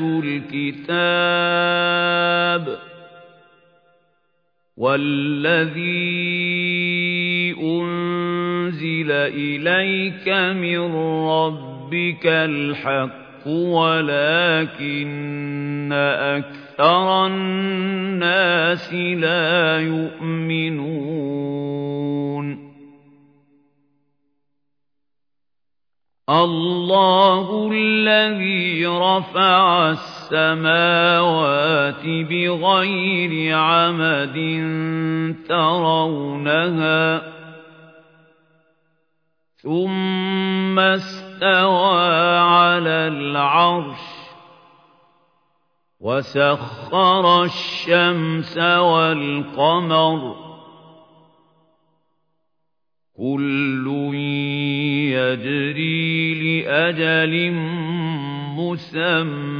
الكتاب والذي أنزل إليك من ربك الحق ولكن أكثر الناس لا يؤمنون. الله الذي رفع السماوات بغير عمد ترونها ثم استوى على العرش وسخر الشمس والقمر كل يجري لأجل مسمى.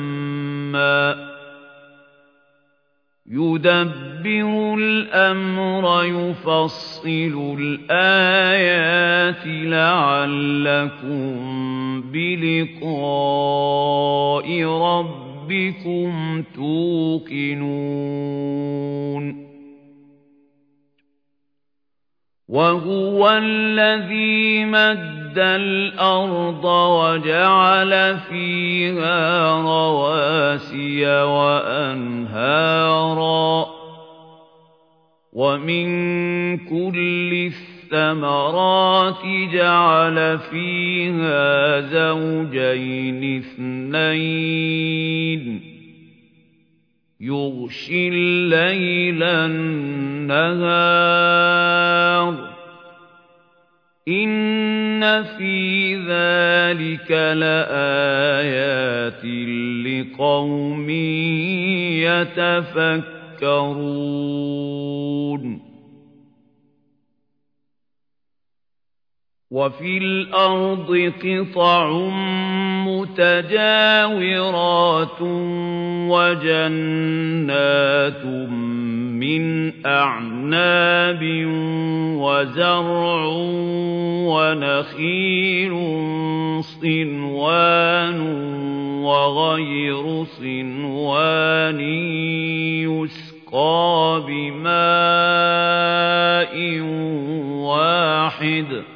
يدبر الأمر يفصل الآيات لعلكم بلقاء ربكم توقنون. وهو الذي مد الأرض وجعل فيها رواسي وأنهارا ومن كل الثمرات جعل فيها زوجين اثنين. يغشي الليل النهار. إن في ذلك لآيات لقوم يتفكرون وفي الأرض قطع متجاورات وجنات من أعناب وزرع ونخيل صنوان وغير صنوان يسقى بماء واحد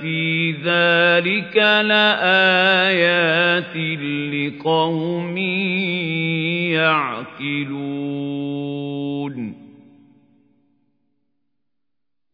في ذلك لآيات لقوم يعقلون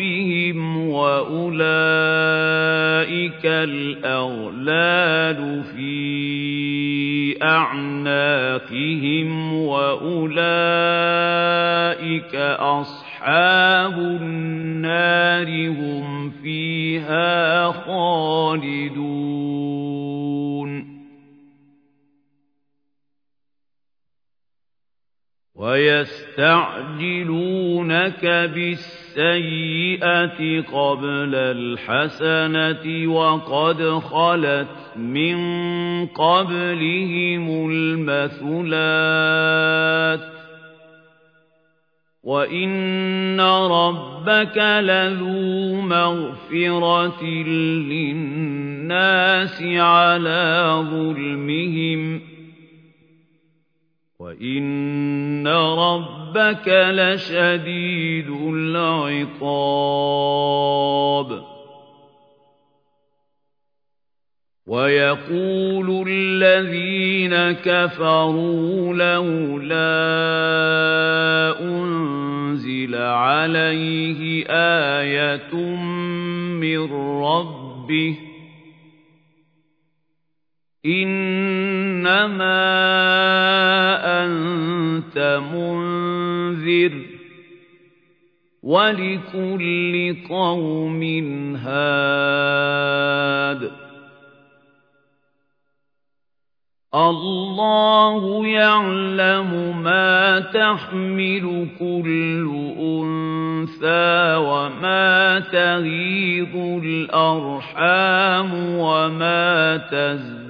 ربهم وأولئك الأغلال في أعناقهم وأولئك أصحاب النار هم فيها خالدون. ويستعجلونك بالسيئة قبل الحسنة وقد خلت من قبلهم المثل المثلات. وَإِنَّ رَبَّكَ لَذُو مَغْفِرَةٍ لِّلنَّاسِ عَلَىٰ ظُلْمِهِمْ وَإِنَّ رَبَّكَ لَشَدِيدُ الْعِقَابِ وَيَقُولُ الَّذِينَ كَفَرُوا لَوْلَا أُنزِلَ عَلَيْهِ آيَةٌ مِّن رَّبِّهِ إِنَّمَا أَنتَ مُنذِرٌ وَلِكُلِّ قَوْمٍ هَادٍ الله يعلم ما تحمل كل أنثى وما تغيض الأرحام وما تزداد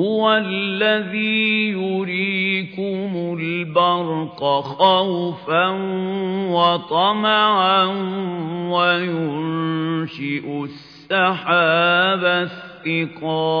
هُوَ الَّذِي يُرِيكُمُ الْبَرْقَ خَوْفًا وَطَمَعًا وَيُنشِئُ السَّحَابَ الثِّقَالَ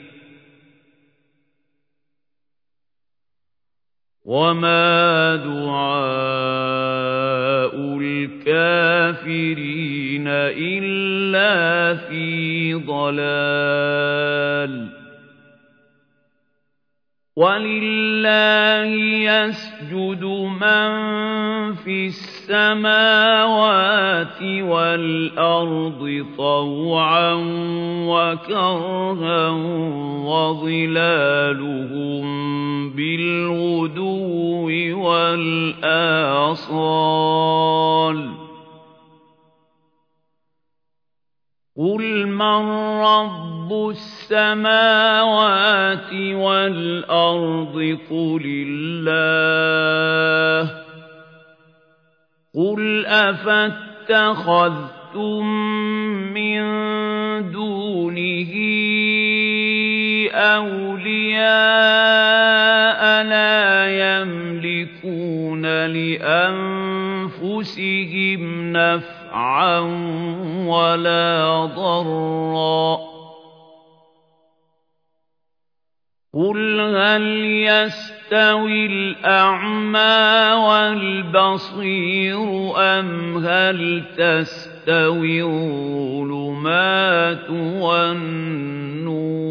وَمَا دُعَاءُ الكافرين إلا في ضلال ولله يسجد من في السماوات والأرض طوعا وكرها وظلالهم بالغدو والآصال. قل من رب السماوات والأرض قل الله قل أفاتخذتم من دونه أولياء لا يملكون لأنفسهم نفعا ولا ضرا قل هل يستوي الأعمى والبصير أم هل تستوي الظلمات والنور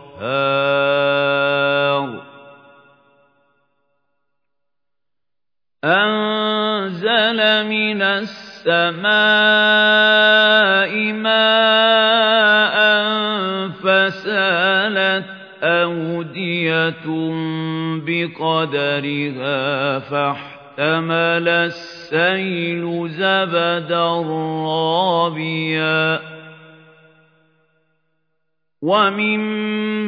أنزل من السماء ماء فسالت أودية بقدرها فاحتمل السيل زبدا رابيا. ومما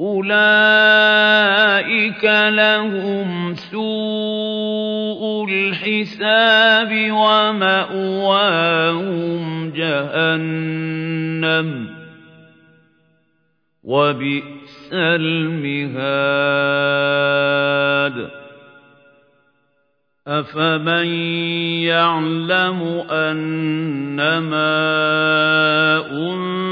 أولئك لهم سوء الحساب ومأواهم جهنم وبئس المهاد أفمن يعلم أنما أنزل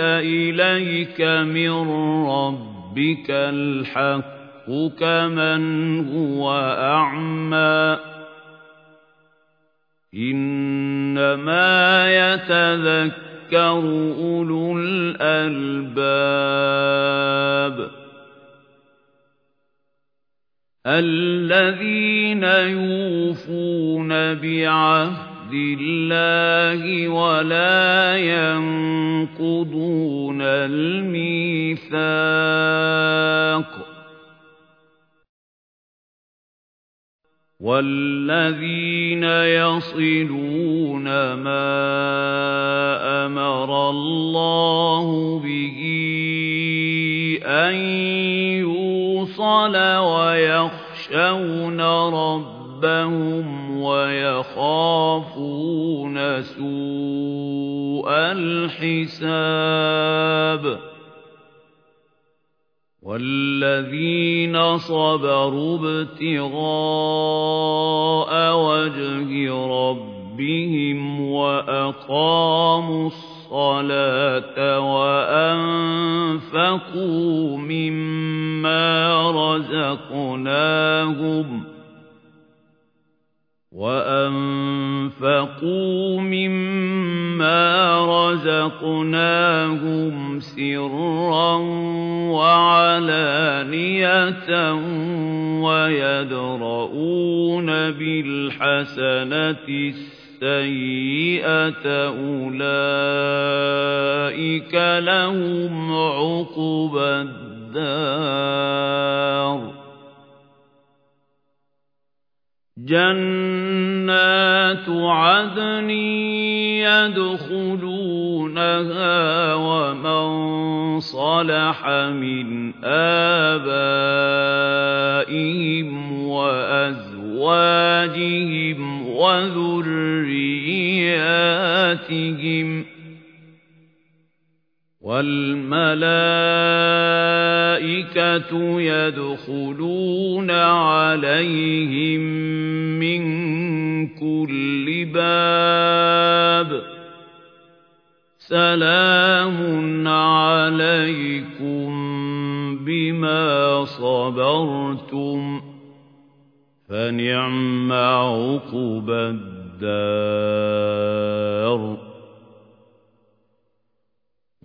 إليك من ربك الحق كمن هو أعمى. إنما يتذكر أولو الألباب الذين يوفون بعهد الله ولا ينقضون الميثاق. والذين يصلون ما أمر الله به أن يوصل ويخشون ربهم ويخافون سوء الحساب والذين صبروا ابتغاء وجه ربهم وأقاموا الصلاة وأنفقوا مما رزقناهم وأنفقوا مما رزقناهم سرا وعلانية ويدرؤون بالحسنة السيئة أولئك لهم عقبى الدار جنات عدن يدخلونها ومن صلح من آبائهم وأزواجهم وذرياتهم والملائكة يدخلون عليهم من كل باب. سلام عليكم بما صبرتم فنعم عقب الدار.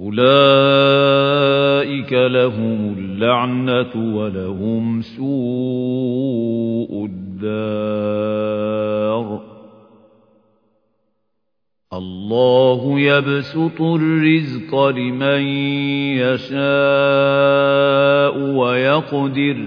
أولئك لهم اللعنة ولهم سوء الدار الله يبسط الرزق لمن يشاء ويقدر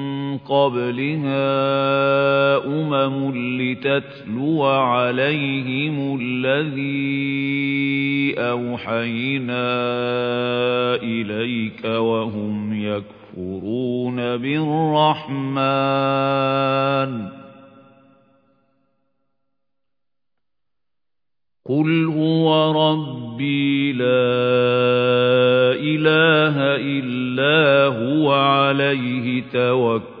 قبلها أمم لتتلو عليهم الذي أوحينا إليك وهم يكفرون بالرحمن. قل هو ربي لا إله إلا هو عليه توكلت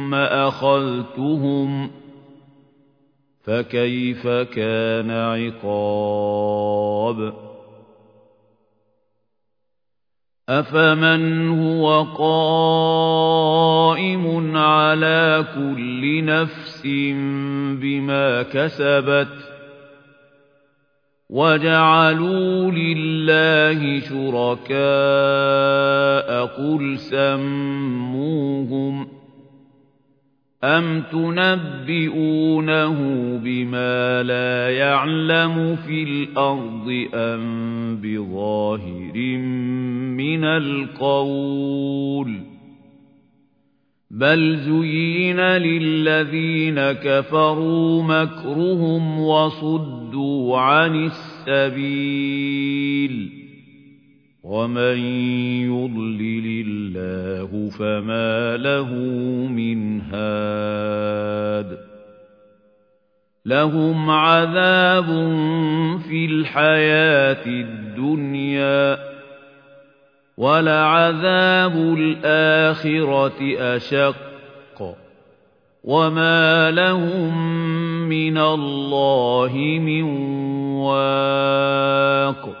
ثم أخذتهم فكيف كان عقاب أفمن هو قائم على كل نفس بما كسبت وجعلوا لله شركاء قل سموهم أم تنبئونه بما لا يعلم في الأرض أم بظاهر من القول بل زين للذين كفروا مكرهم وصدوا عن السبيل ومن يضلل الله فما له من هاد لهم عذاب في الحياة الدنيا ولعذاب الآخرة أشق وما لهم من الله من واق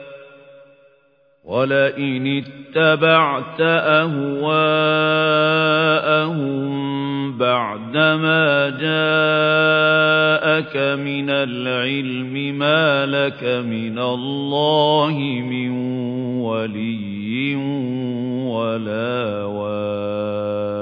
ولئن اتبعت أهواءهم بعدما جاءك من العلم ما لك من الله من ولي ولا واق.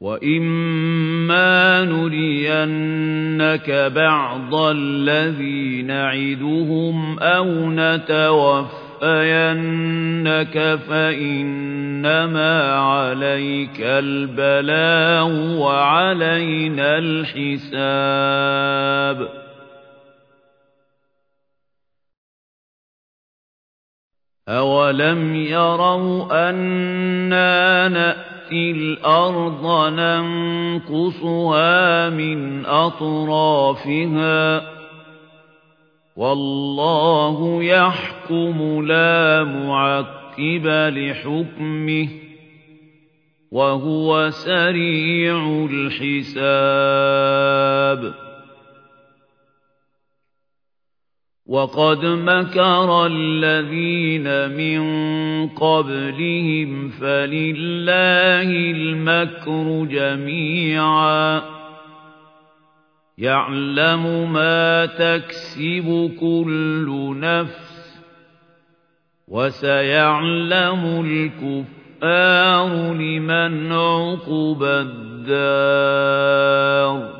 وإما نرينك بعض الذي نعدهم أو نتوفينك فإنما عليك البلاغ وعلينا الحساب أَوَلَمْ يَرَوْا أَنَّا نَأْتِي الْأَرْضَ نَنقُصُهَا مِنْ أَطْرَافِهَا. وَاللَّهُ يَحْكُمُ لَا مُعَقِّبَ لِحُكْمِهِ وَهُوَ سَرِيعُ الْحِسَابِ. وَقَدْ مَكَرَ الَّذِينَ مِن قَبْلِهِمْ فَلِلَّهِ الْمَكْرُ جَمِيعًا. يَعْلَمُ مَا تَكْسِبُ كُلُّ نَفْسٍ وَسَيَعْلَمُ الْكُفَّارُ لِمَنْ عُقْبَى الدَّارِ.